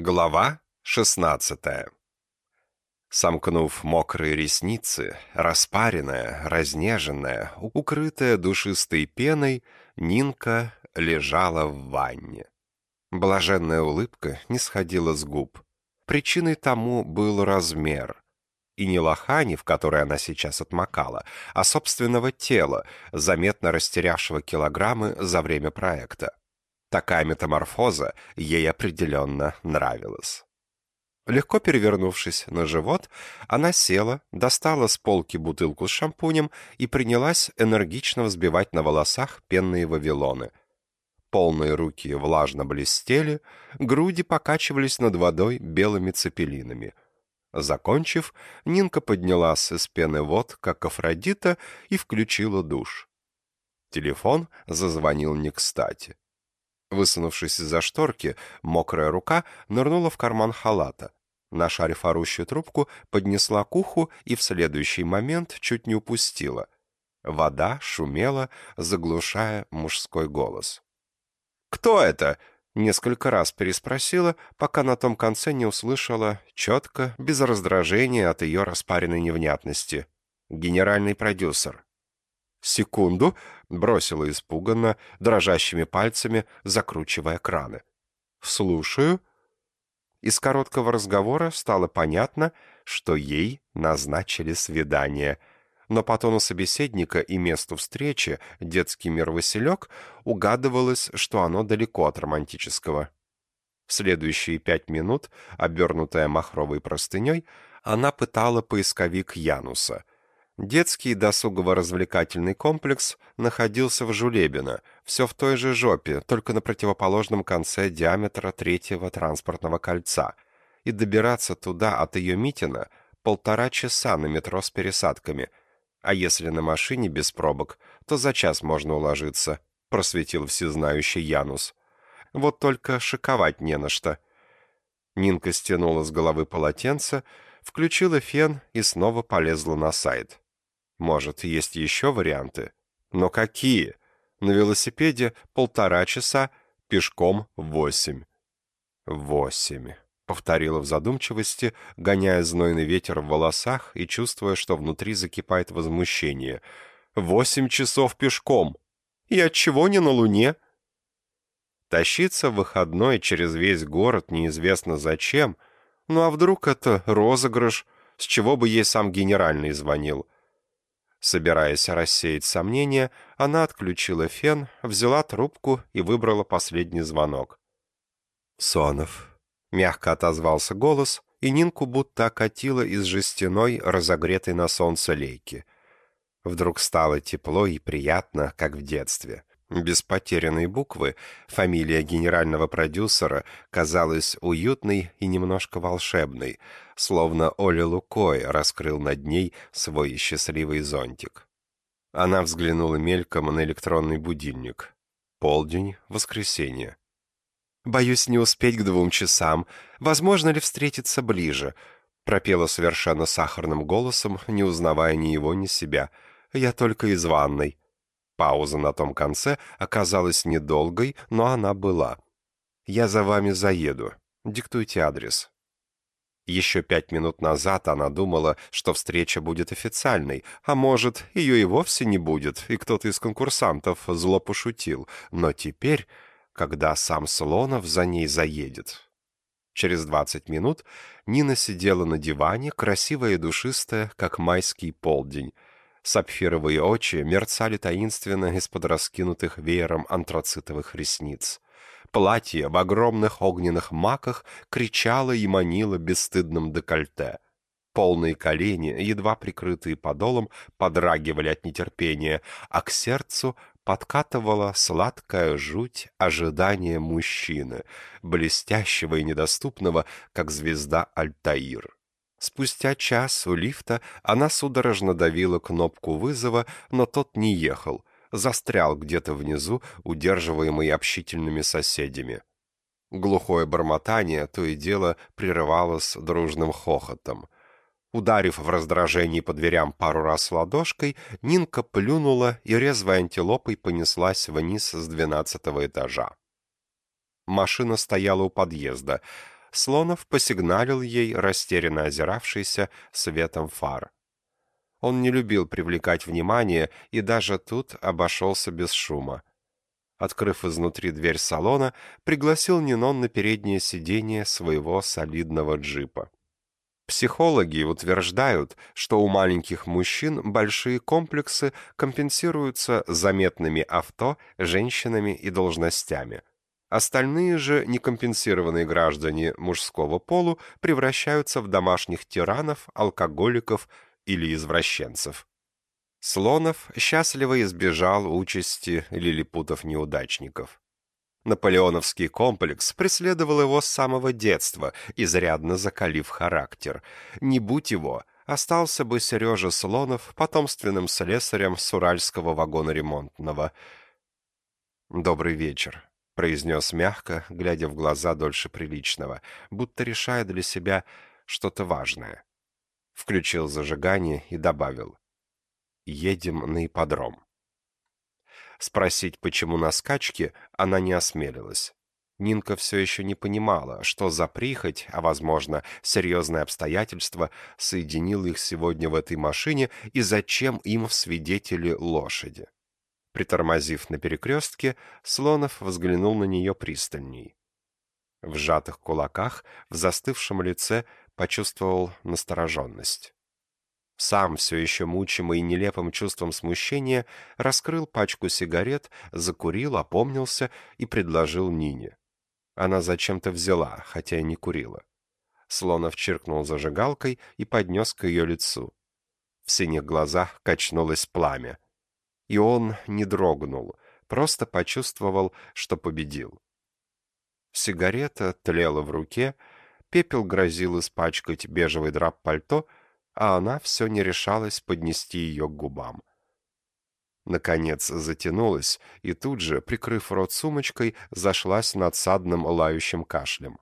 Глава 16 Сомкнув мокрые ресницы, распаренная, разнеженная, укрытая душистой пеной, Нинка лежала в ванне. Блаженная улыбка не сходила с губ. Причиной тому был размер. И не лохани, в которой она сейчас отмокала, а собственного тела, заметно растерявшего килограммы за время проекта. Такая метаморфоза ей определенно нравилась. Легко перевернувшись на живот, она села, достала с полки бутылку с шампунем и принялась энергично взбивать на волосах пенные вавилоны. Полные руки влажно блестели, груди покачивались над водой белыми цепелинами. Закончив, Нинка поднялась из пены вод, как Афродита, и включила душ. Телефон зазвонил не кстати. Высунувшись из-за шторки, мокрая рука нырнула в карман халата. Нашарив орущую трубку, поднесла к уху и в следующий момент чуть не упустила. Вода шумела, заглушая мужской голос. «Кто это?» — несколько раз переспросила, пока на том конце не услышала четко, без раздражения от ее распаренной невнятности. «Генеральный продюсер». Секунду бросила испуганно, дрожащими пальцами, закручивая краны. «Слушаю». Из короткого разговора стало понятно, что ей назначили свидание. Но по тону собеседника и месту встречи детский мир Василек угадывалось, что оно далеко от романтического. В следующие пять минут, обернутая махровой простыней, она пытала поисковик Януса — Детский досугово-развлекательный комплекс находился в Жулебино, все в той же жопе, только на противоположном конце диаметра третьего транспортного кольца, и добираться туда от ее Митина полтора часа на метро с пересадками, а если на машине без пробок, то за час можно уложиться, просветил всезнающий Янус. Вот только шиковать не на что. Нинка стянула с головы полотенце, включила фен и снова полезла на сайт. Может, есть еще варианты? Но какие? На велосипеде полтора часа, пешком восемь. Восемь. Повторила в задумчивости, гоняя знойный ветер в волосах и чувствуя, что внутри закипает возмущение. Восемь часов пешком. И от чего не на Луне? Тащиться в выходной через весь город неизвестно зачем. Ну а вдруг это розыгрыш, с чего бы ей сам генеральный звонил? Собираясь рассеять сомнения, она отключила фен, взяла трубку и выбрала последний звонок. «Сонов», — мягко отозвался голос, и Нинку будто окатило из жестяной, разогретой на солнце лейки. Вдруг стало тепло и приятно, как в детстве. Без потерянной буквы фамилия генерального продюсера казалась уютной и немножко волшебной, словно Оля Лукой раскрыл над ней свой счастливый зонтик. Она взглянула мельком на электронный будильник. Полдень, воскресенье. «Боюсь не успеть к двум часам. Возможно ли встретиться ближе?» пропела совершенно сахарным голосом, не узнавая ни его, ни себя. «Я только из ванной». Пауза на том конце оказалась недолгой, но она была. «Я за вами заеду. Диктуйте адрес». Еще пять минут назад она думала, что встреча будет официальной, а может, ее и вовсе не будет, и кто-то из конкурсантов зло пошутил. Но теперь, когда сам Слонов за ней заедет... Через двадцать минут Нина сидела на диване, красивая и душистая, как майский полдень. Сапфировые очи мерцали таинственно из-под раскинутых веером антрацитовых ресниц. Платье в огромных огненных маках кричало и манило бесстыдным декольте. Полные колени, едва прикрытые подолом, подрагивали от нетерпения, а к сердцу подкатывала сладкая жуть ожидания мужчины, блестящего и недоступного, как звезда Альтаир. Спустя час у лифта она судорожно давила кнопку вызова, но тот не ехал, застрял где-то внизу, удерживаемый общительными соседями. Глухое бормотание то и дело прерывалось дружным хохотом. Ударив в раздражении по дверям пару раз ладошкой, Нинка плюнула и резвой антилопой понеслась вниз с двенадцатого этажа. Машина стояла у подъезда — Слонов посигналил ей, растерянно озиравшийся светом фар. Он не любил привлекать внимание и даже тут обошелся без шума. Открыв изнутри дверь салона, пригласил Нинон на переднее сиденье своего солидного джипа. Психологи утверждают, что у маленьких мужчин большие комплексы компенсируются заметными авто, женщинами и должностями. Остальные же некомпенсированные граждане мужского полу превращаются в домашних тиранов, алкоголиков или извращенцев. Слонов счастливо избежал участи лилипутов-неудачников. Наполеоновский комплекс преследовал его с самого детства, изрядно закалив характер. Не будь его, остался бы Сережа Слонов потомственным слесарем с уральского вагоноремонтного. «Добрый вечер», — произнес мягко, глядя в глаза дольше приличного, будто решая для себя что-то важное. Включил зажигание и добавил. «Едем на ипподром». Спросить, почему на скачке, она не осмелилась. Нинка все еще не понимала, что за прихоть, а, возможно, серьезное обстоятельство, соединило их сегодня в этой машине и зачем им в свидетели лошади. Притормозив на перекрестке, Слонов взглянул на нее пристальней. В сжатых кулаках, в застывшем лице почувствовал настороженность. Сам, все еще мучимый нелепым чувством смущения, раскрыл пачку сигарет, закурил, опомнился и предложил Нине. Она зачем-то взяла, хотя и не курила. Слонов чиркнул зажигалкой и поднес к ее лицу. В синих глазах качнулось пламя. И он не дрогнул, просто почувствовал, что победил. Сигарета тлела в руке, пепел грозил испачкать бежевый драп пальто — а она все не решалась поднести ее к губам. Наконец затянулась и тут же, прикрыв рот сумочкой, зашлась надсадным лающим кашлем.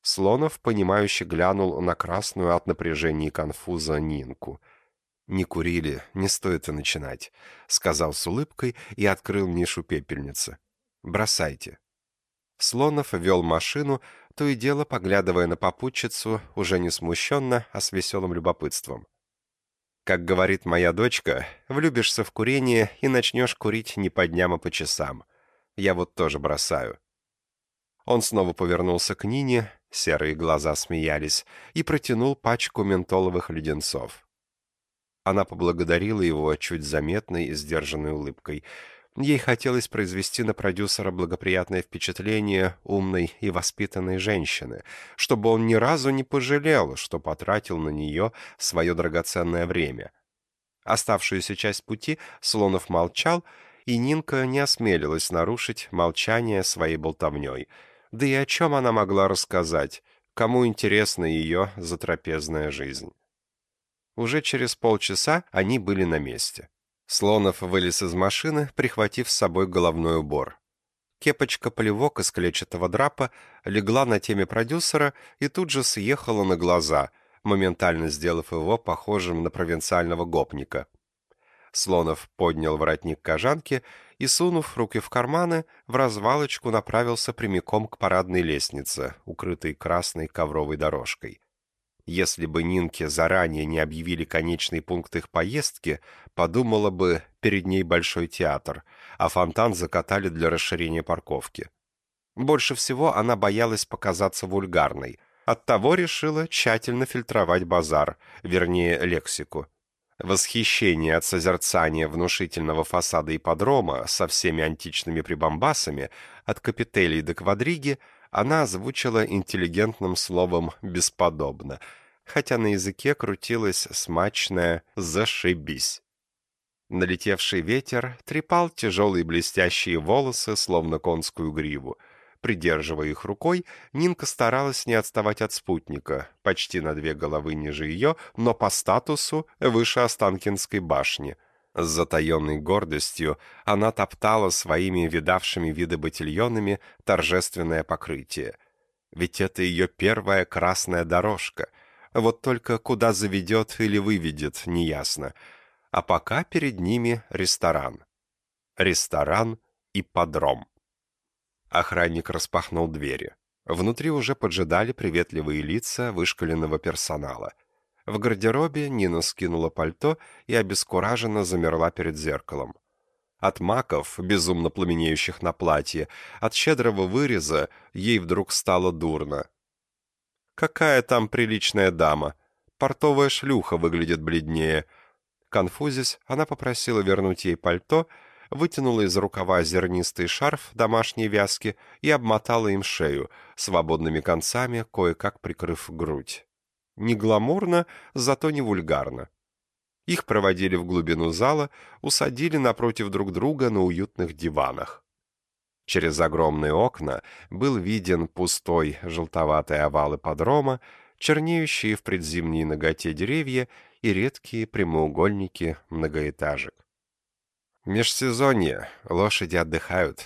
Слонов, понимающе глянул на красную от напряжения и конфуза Нинку. «Не курили, не стоит и начинать», — сказал с улыбкой и открыл нишу пепельницы. «Бросайте». Слонов вел машину, то и дело поглядывая на попутчицу, уже не смущенно, а с веселым любопытством. Как говорит моя дочка, влюбишься в курение и начнешь курить не по дням, а по часам. Я вот тоже бросаю. Он снова повернулся к Нине, серые глаза смеялись, и протянул пачку ментоловых леденцов. Она поблагодарила его чуть заметной и сдержанной улыбкой — Ей хотелось произвести на продюсера благоприятное впечатление умной и воспитанной женщины, чтобы он ни разу не пожалел, что потратил на нее свое драгоценное время. Оставшуюся часть пути Слонов молчал, и Нинка не осмелилась нарушить молчание своей болтовней. Да и о чем она могла рассказать? Кому интересна ее затрапезная жизнь? Уже через полчаса они были на месте. Слонов вылез из машины, прихватив с собой головной убор. Кепочка-полевок из клетчатого драпа легла на теме продюсера и тут же съехала на глаза, моментально сделав его похожим на провинциального гопника. Слонов поднял воротник кожанки и, сунув руки в карманы, в развалочку направился прямиком к парадной лестнице, укрытой красной ковровой дорожкой. Если бы Нинке заранее не объявили конечный пункт их поездки, подумала бы, перед ней большой театр, а фонтан закатали для расширения парковки. Больше всего она боялась показаться вульгарной, оттого решила тщательно фильтровать базар, вернее, лексику. Восхищение от созерцания внушительного фасада ипподрома со всеми античными прибамбасами, от капителей до квадриги, она озвучила интеллигентным словом «бесподобно», хотя на языке крутилось смачное «зашибись». Налетевший ветер трепал тяжелые блестящие волосы, словно конскую гриву. Придерживая их рукой, Нинка старалась не отставать от спутника, почти на две головы ниже ее, но по статусу выше Останкинской башни — с затаенной гордостью она топтала своими видавшими виды ботильонами торжественное покрытие. Ведь это ее первая красная дорожка. Вот только куда заведет или выведет, неясно. А пока перед ними ресторан. Ресторан и подром. Охранник распахнул двери. Внутри уже поджидали приветливые лица вышкаленного персонала. В гардеробе Нина скинула пальто и обескураженно замерла перед зеркалом. От маков, безумно пламенеющих на платье, от щедрого выреза ей вдруг стало дурно. Какая там приличная дама! Портовая шлюха выглядит бледнее. Конфузясь, она попросила вернуть ей пальто, вытянула из рукава зернистый шарф домашней вязки и обмотала им шею, свободными концами, кое-как прикрыв грудь. Не гламурно, зато не вульгарно. Их проводили в глубину зала, усадили напротив друг друга на уютных диванах. Через огромные окна был виден пустой желтоватый овал ипподрома, чернеющие в предзимней ноготе деревья и редкие прямоугольники многоэтажек. «Межсезонье, лошади отдыхают,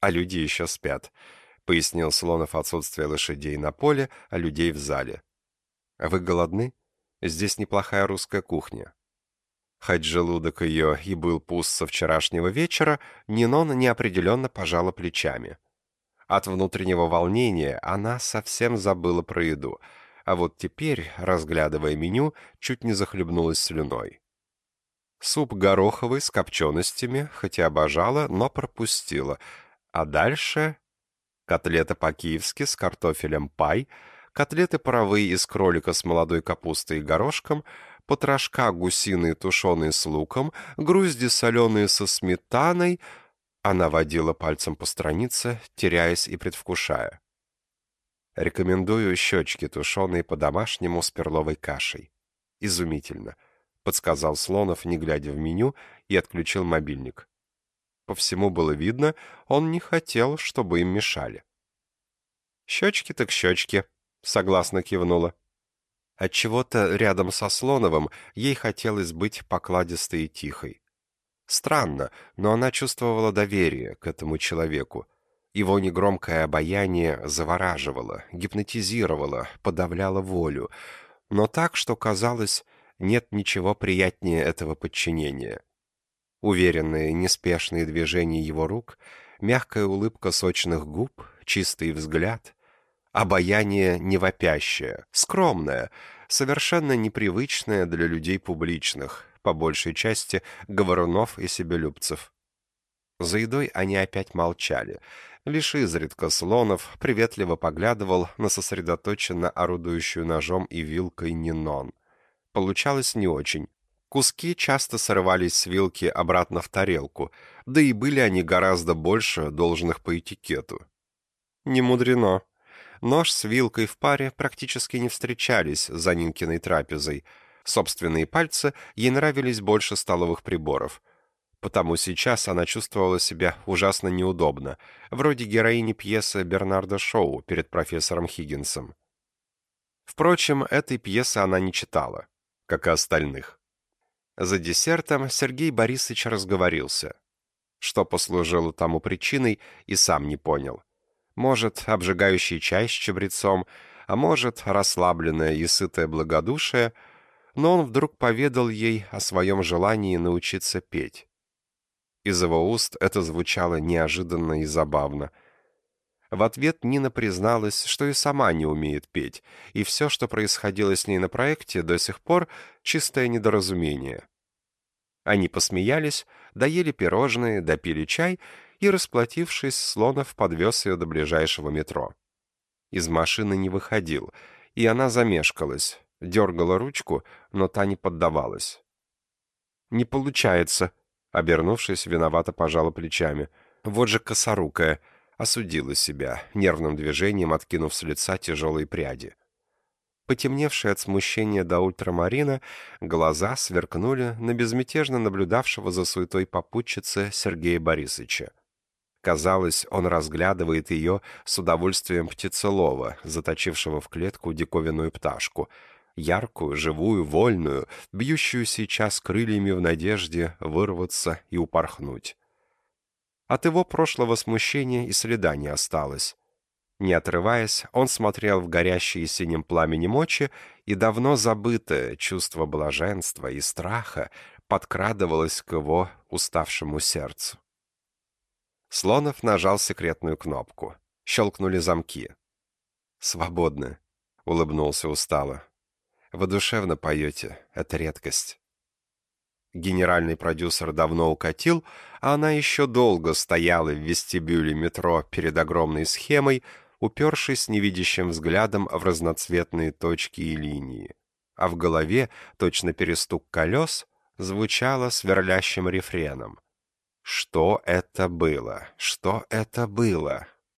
а люди еще спят», — пояснил Слонов отсутствие лошадей на поле, а людей в зале. «Вы голодны? Здесь неплохая русская кухня. Хоть желудок ее и был пуст со вчерашнего вечера, Нинон неопределенно пожала плечами. От внутреннего волнения она совсем забыла про еду, а вот теперь, разглядывая меню, чуть не захлебнулась слюной. Суп гороховый с копченостями, хотя обожала, но пропустила. А дальше котлета по-киевски с картофелем пай, котлеты паровые из кролика с молодой капустой и горошком — потрошка гусиные тушеные с луком, грузди соленые со сметаной. Она водила пальцем по странице, теряясь и предвкушая. Рекомендую щечки, тушеные по-домашнему с перловой кашей. Изумительно, подсказал Слонов, не глядя в меню, и отключил мобильник. По всему было видно, он не хотел, чтобы им мешали. «Щечки так щечки», — согласно кивнула. От чего то рядом со Слоновым ей хотелось быть покладистой и тихой. Странно, но она чувствовала доверие к этому человеку. Его негромкое обаяние завораживало, гипнотизировало, подавляло волю, но так, что казалось, нет ничего приятнее этого подчинения. Уверенные, неспешные движения его рук, мягкая улыбка сочных губ, чистый взгляд, Обаяние не вопящее, скромное, совершенно непривычное для людей публичных, по большей части говорунов и себелюбцев. За едой они опять молчали. Лишь изредка Слонов приветливо поглядывал на сосредоточенно орудующую ножом и вилкой Нинон. Получалось не очень. Куски часто срывались с вилки обратно в тарелку, да и были они гораздо больше должных по этикету. Не мудрено. Нож с вилкой в паре практически не встречались за Нинкиной трапезой. Собственные пальцы ей нравились больше столовых приборов. Потому сейчас она чувствовала себя ужасно неудобно, вроде героини пьесы Бернарда Шоу перед профессором Хиггинсом. Впрочем, этой пьесы она не читала, как и остальных. За десертом Сергей Борисович разговорился. Что послужило тому причиной, и сам не понял. Может, обжигающий чай с чабрецом, а может, расслабленное и сытое благодушие, но он вдруг поведал ей о своем желании научиться петь. Из его уст это звучало неожиданно и забавно. В ответ Нина призналась, что и сама не умеет петь, и все, что происходило с ней на проекте, до сих пор чистое недоразумение. Они посмеялись, доели пирожные, допили чай и, расплатившись, Слонов подвез ее до ближайшего метро. Из машины не выходил, и она замешкалась, дергала ручку, но та не поддавалась. «Не получается», — обернувшись, виновато пожала плечами. «Вот же косорукая», — осудила себя, нервным движением откинув с лица тяжелые пряди. Потемневшие от смущения до ультрамарина, глаза сверкнули на безмятежно наблюдавшего за суетой попутчицы Сергея Борисовича. Казалось, он разглядывает ее с удовольствием птицелова, заточившего в клетку диковинную пташку, яркую, живую, вольную, бьющую сейчас крыльями в надежде вырваться и упорхнуть. От его прошлого смущения и следа не осталось. Не отрываясь, он смотрел в горящие синим пламенем очи, и давно забытое чувство блаженства и страха подкрадывалось к его уставшему сердцу. Слонов нажал секретную кнопку. Щелкнули замки. «Свободны», — улыбнулся устало. «Вы душевно поете, это редкость». Генеральный продюсер давно укатил, а она еще долго стояла в вестибюле метро перед огромной схемой, упершись невидящим взглядом в разноцветные точки и линии. А в голове, точно перестук колес, звучало сверлящим рефреном. Что это было? Что это было?